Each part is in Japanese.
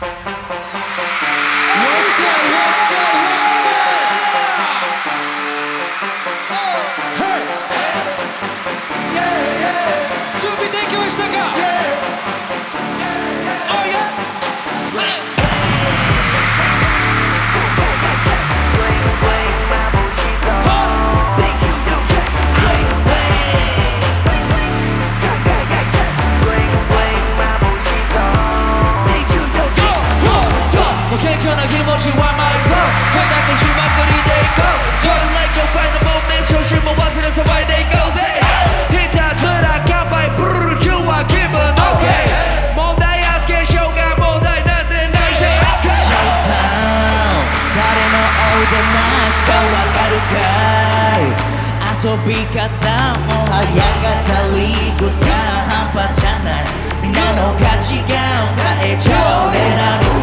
What's good? What's good? What's わかるかい？遊び方も早かっ語り誤算半端じゃない。なの価値観を変えちゃおう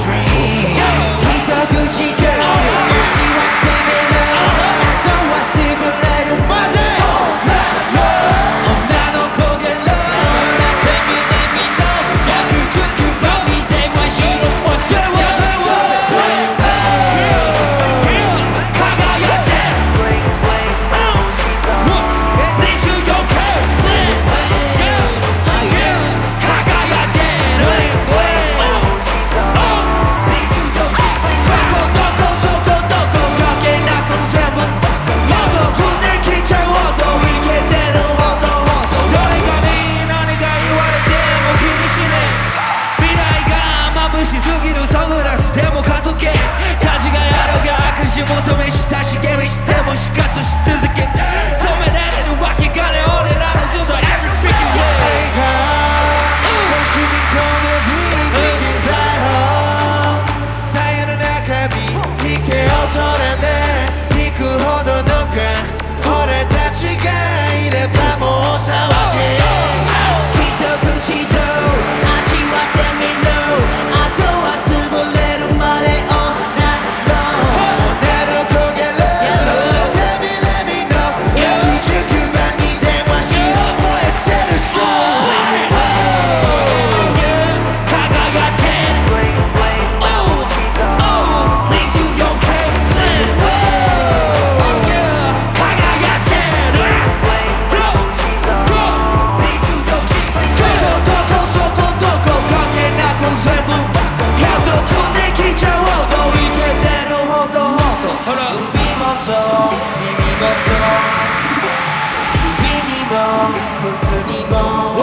し求め親しげにしても死活し続け止められるわけがね俺らのずっと Every freaking way 恐れていくほどの俺たちがいれば。そう。耳も耳にも靴にも。